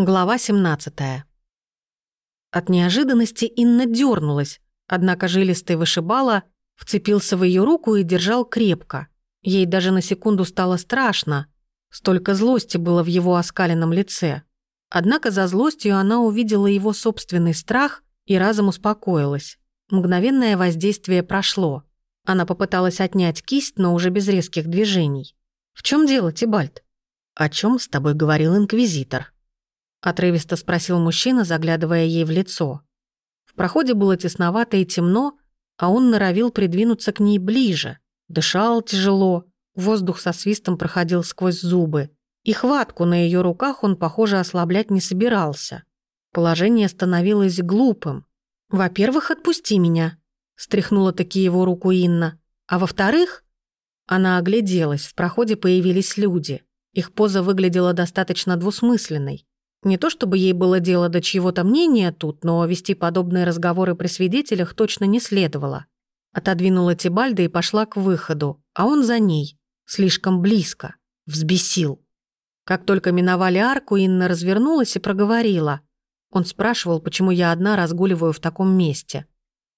Глава 17. От неожиданности Инна дернулась, однако жилистый вышибала вцепился в ее руку и держал крепко. Ей даже на секунду стало страшно. Столько злости было в его оскаленном лице. Однако за злостью она увидела его собственный страх и разом успокоилась. Мгновенное воздействие прошло. Она попыталась отнять кисть, но уже без резких движений. «В чем дело, Тибальт?» «О чем с тобой говорил инквизитор?» Отрывисто спросил мужчина, заглядывая ей в лицо. В проходе было тесновато и темно, а он норовил придвинуться к ней ближе. Дышал тяжело, воздух со свистом проходил сквозь зубы. И хватку на ее руках он, похоже, ослаблять не собирался. Положение становилось глупым. «Во-первых, отпусти меня», — стряхнула таки его руку Инна. «А во-вторых...» Она огляделась, в проходе появились люди. Их поза выглядела достаточно двусмысленной. Не то чтобы ей было дело до чьего-то мнения тут, но вести подобные разговоры при свидетелях точно не следовало. Отодвинула Тибальда и пошла к выходу, а он за ней. Слишком близко. Взбесил. Как только миновали арку, Инна развернулась и проговорила. Он спрашивал, почему я одна разгуливаю в таком месте.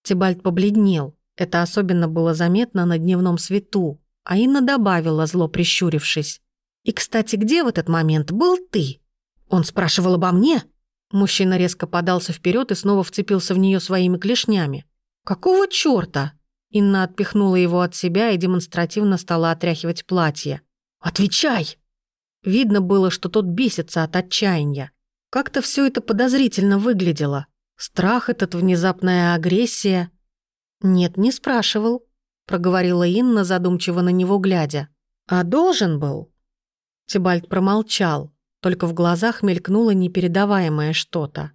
Тибальд побледнел. Это особенно было заметно на дневном свету. А Инна добавила, зло прищурившись. «И, кстати, где в этот момент был ты?» «Он спрашивал обо мне?» Мужчина резко подался вперед и снова вцепился в нее своими клешнями. «Какого чёрта?» Инна отпихнула его от себя и демонстративно стала отряхивать платье. «Отвечай!» Видно было, что тот бесится от отчаяния. Как-то все это подозрительно выглядело. Страх этот, внезапная агрессия. «Нет, не спрашивал», — проговорила Инна, задумчиво на него глядя. «А должен был?» Тибальд промолчал. Только в глазах мелькнуло непередаваемое что-то.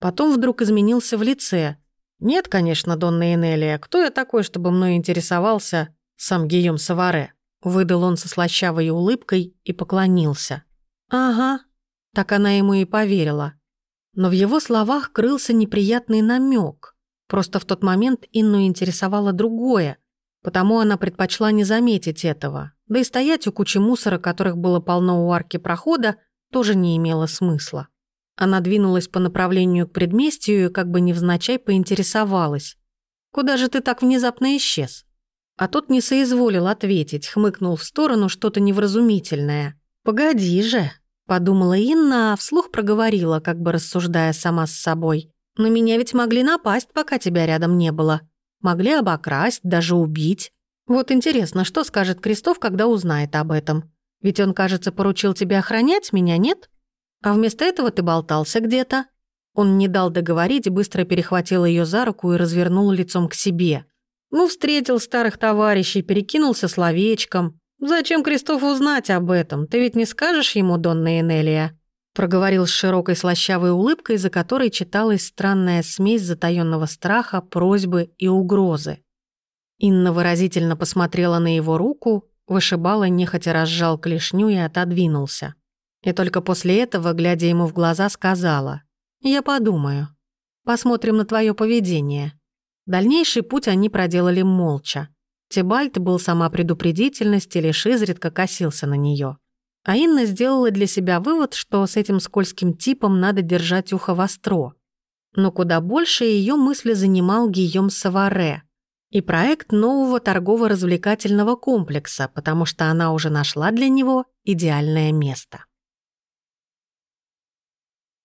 Потом вдруг изменился в лице. «Нет, конечно, Донна Энелия, кто я такой, чтобы мной интересовался сам Гийом Саваре?» Выдал он со слащавой улыбкой и поклонился. «Ага». Так она ему и поверила. Но в его словах крылся неприятный намек. Просто в тот момент Инну интересовало другое, потому она предпочла не заметить этого. Да и стоять у кучи мусора, которых было полно у арки прохода, тоже не имело смысла. Она двинулась по направлению к предместью и как бы невзначай поинтересовалась. «Куда же ты так внезапно исчез?» А тот не соизволил ответить, хмыкнул в сторону что-то невразумительное. «Погоди же», — подумала Инна, а вслух проговорила, как бы рассуждая сама с собой. «На меня ведь могли напасть, пока тебя рядом не было. Могли обокрасть, даже убить. Вот интересно, что скажет Крестов, когда узнает об этом? Ведь он, кажется, поручил тебе охранять меня, нет? А вместо этого ты болтался где-то». Он не дал договорить, быстро перехватил ее за руку и развернул лицом к себе. «Ну, встретил старых товарищей, перекинулся словечком. Зачем Крестов узнать об этом? Ты ведь не скажешь ему, Донна Энелия?» Проговорил с широкой слащавой улыбкой, за которой читалась странная смесь затаённого страха, просьбы и угрозы. Инна выразительно посмотрела на его руку, Вышибала нехотя разжал клешню и отодвинулся. И только после этого, глядя ему в глаза, сказала «Я подумаю. Посмотрим на твое поведение». Дальнейший путь они проделали молча. Тибальт был сама предупредительность и лишь изредка косился на нее. А Инна сделала для себя вывод, что с этим скользким типом надо держать ухо востро. Но куда больше ее мысли занимал Гийом Саваре – и проект нового торгово-развлекательного комплекса, потому что она уже нашла для него идеальное место.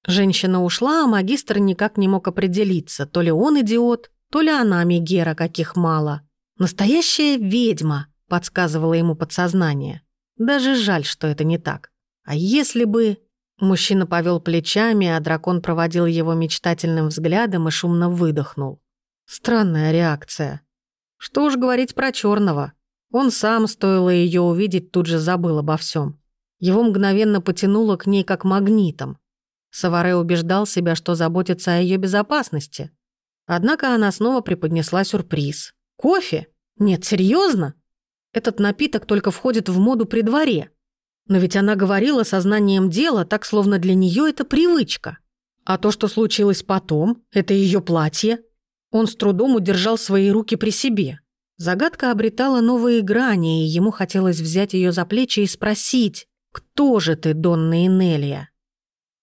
Женщина ушла, а магистр никак не мог определиться, то ли он идиот, то ли она Мегера, каких мало. «Настоящая ведьма», — подсказывало ему подсознание. Даже жаль, что это не так. А если бы... Мужчина повел плечами, а дракон проводил его мечтательным взглядом и шумно выдохнул. Странная реакция. Что уж говорить про черного. Он сам, стоило ее увидеть, тут же забыл обо всем. Его мгновенно потянуло к ней как магнитом. Саваре убеждал себя, что заботится о ее безопасности. Однако она снова преподнесла сюрприз. «Кофе? Нет, серьезно? Этот напиток только входит в моду при дворе. Но ведь она говорила сознанием дела, так словно для нее это привычка. А то, что случилось потом, это ее платье, он с трудом удержал свои руки при себе. Загадка обретала новые грани, и ему хотелось взять ее за плечи и спросить, «Кто же ты, Донна Инелия?»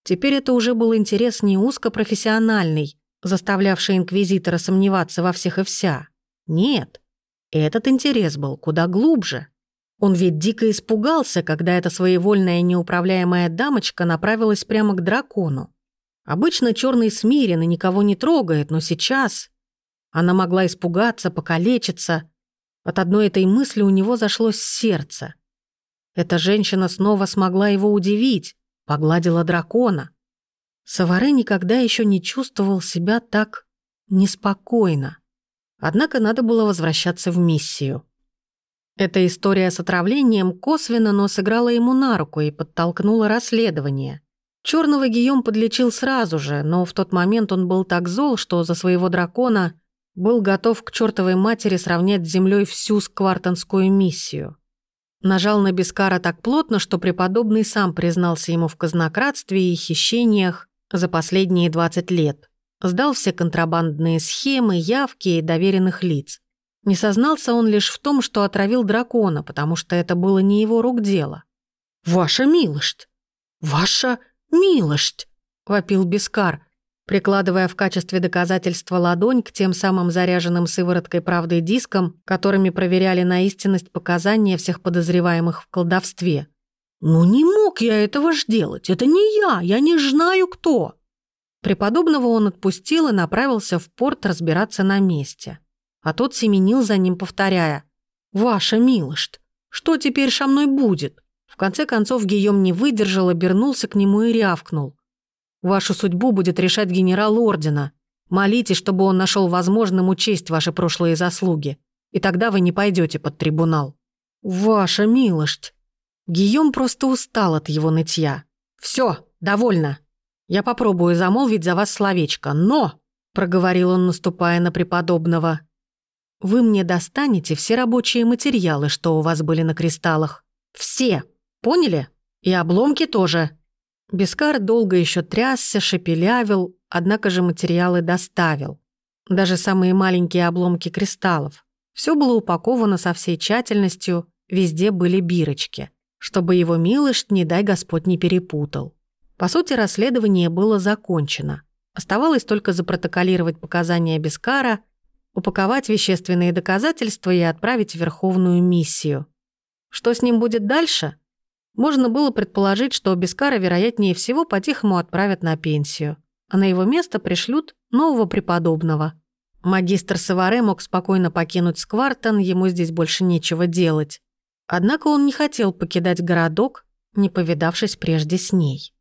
Теперь это уже был интерес не узкопрофессиональный, заставлявший инквизитора сомневаться во всех и вся. Нет, этот интерес был куда глубже. Он ведь дико испугался, когда эта своевольная неуправляемая дамочка направилась прямо к дракону. Обычно черный смирен и никого не трогает, но сейчас она могла испугаться, покалечиться. От одной этой мысли у него зашлось сердце. Эта женщина снова смогла его удивить, погладила дракона. Саваре никогда еще не чувствовал себя так неспокойно. Однако надо было возвращаться в миссию. Эта история с отравлением косвенно, но сыграла ему на руку и подтолкнула расследование. Черного Гийом подлечил сразу же, но в тот момент он был так зол, что за своего дракона был готов к чертовой матери сравнять с землей всю сквартонскую миссию. Нажал на Бескара так плотно, что преподобный сам признался ему в казнократстве и хищениях за последние 20 лет. Сдал все контрабандные схемы, явки и доверенных лиц. Не сознался он лишь в том, что отравил дракона, потому что это было не его рук дело. «Ваша милость! Ваша милость!» — вопил Бескар, прикладывая в качестве доказательства ладонь к тем самым заряженным сывороткой правды дискам, которыми проверяли на истинность показания всех подозреваемых в колдовстве. «Ну не мог я этого ж делать, это не я, я не знаю кто!» Преподобного он отпустил и направился в порт разбираться на месте а тот семенил за ним, повторяя «Ваша милость, что теперь со мной будет?» В конце концов Гийом не выдержал, обернулся к нему и рявкнул. «Вашу судьбу будет решать генерал Ордена. Молитесь, чтобы он нашел возможным учесть ваши прошлые заслуги, и тогда вы не пойдете под трибунал». «Ваша милость!» Гийом просто устал от его нытья. Все, довольно. Я попробую замолвить за вас словечко, но...» проговорил он, наступая на преподобного. Вы мне достанете все рабочие материалы, что у вас были на кристаллах. Все. Поняли? И обломки тоже. Бескар долго еще трясся, шепелявил, однако же материалы доставил. Даже самые маленькие обломки кристаллов. Все было упаковано со всей тщательностью, везде были бирочки, чтобы его милость, не дай Господь, не перепутал. По сути, расследование было закончено. Оставалось только запротоколировать показания Бескара – упаковать вещественные доказательства и отправить в Верховную миссию. Что с ним будет дальше? Можно было предположить, что Бескара, вероятнее всего, по-тихому отправят на пенсию, а на его место пришлют нового преподобного. Магистр Саваре мог спокойно покинуть Сквартон, ему здесь больше нечего делать. Однако он не хотел покидать городок, не повидавшись прежде с ней.